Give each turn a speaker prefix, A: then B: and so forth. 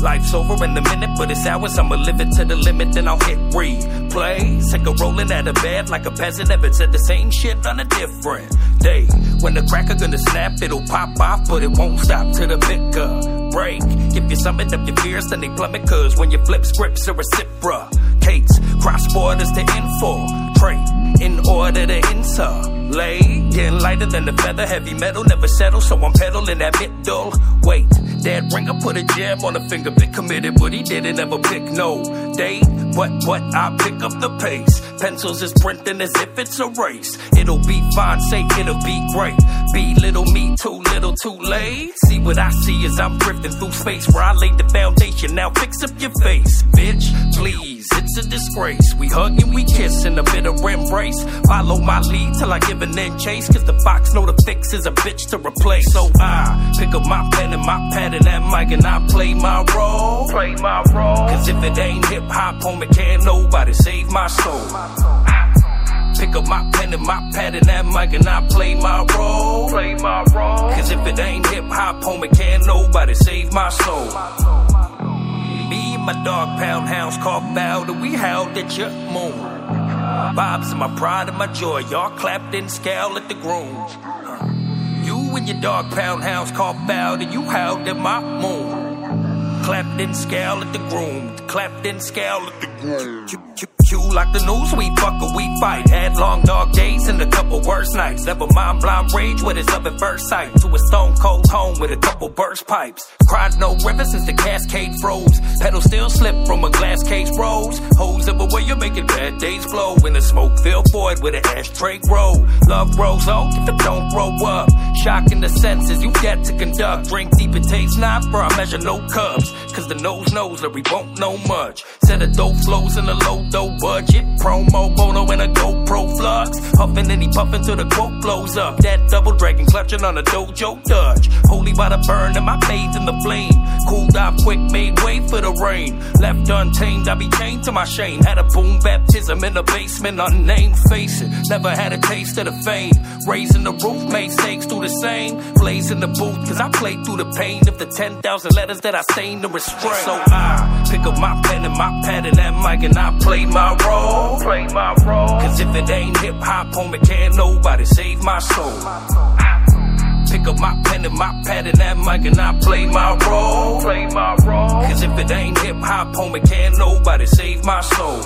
A: Life's over in a minute, but it's ours. I'ma live it to the limit, then I'll hit replay. Take a rolling out of bed like a peasant. Ever said the same shit on a different day. When the cracker gonna snap, it'll pop off, but it won't stop to the picker break. If you summon up your fears, then they plummet. Cause when you flip scripts, are reciprocates. Cross borders to infiltrate in order to insulate. Getting lighter than the feather, heavy metal never settle, so I'm pedaling that middle. Wait, that ringer put a jab on the finger, bit committed, but he didn't ever pick no date. But what I pick up the pace. Pencils is printing as if it's a race. It'll be fine, say it'll be great. Be little me, too little, too late. See what I see as I'm drifting through space where I laid the foundation. Now fix up your face, bitch, please. It's a disgrace. We hug and we kiss in a bitter embrace. Follow my lead till I give an end chase. Cause the fox know the fix is a bitch to replace. So I pick up my pen and my pad and that mic and I play my role. Play my role. Cause if it ain't hip hop, homie, can't nobody save my soul. Pick up my pen and my pad and that mic and I play my role. Play my role. Cause if it ain't hip hop, homie, can't nobody save my soul. My dog pound hounds caught bowed and we howled at your moon. Bob's and my pride and my joy, y'all clapped and scowled at the grooms. You and your dog pound hounds caught bowed and you howled at my moon. Clapped and scowled at the groom, clapped and scowled at the groom. You like the news, we fuck or we fight. Had long dog days and a couple worse nights. Never mind blind rage with his love at first sight. To a stone cold home with a couple burst pipes. Cried no river since the cascade froze. Pedal still slip from a glass case rose. Hoes everywhere you're making bad days blow. In the smoke filled void with an ashtray grow. Love grows old if it don't grow up. Shocking the senses you get to conduct. Drink deep and taste not for I measure no cups. Cause the nose knows that we won't know much. Set a dope flows in a low dough budget. Promo Bono and a GoPro flux. Huffing and he puffing till the quote blows up. That double dragon clutching on a dojo dutch. Holy by the burn and my faith in the flame. Cooled off quick, made way for the rain. Left untamed, I be chained to my shame. Had a boom baptism in the basement, unnamed facing. Never had a taste of the fame. Raising the roof, made stakes do the same. Blazing the booth, cause I played through the pain of the 10,000 letters that I stained to restrain. So I pick up my pen and my pad and that mic and I play my role. Play my role. Cause if it ain't hip hop, homie, can't nobody save my soul. Pick up my pen and my pad and that mic and I play my role. Play my role. Cause if it ain't hip hop, homie, can't nobody save my soul.